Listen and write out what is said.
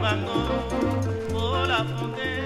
bango pour la fonder.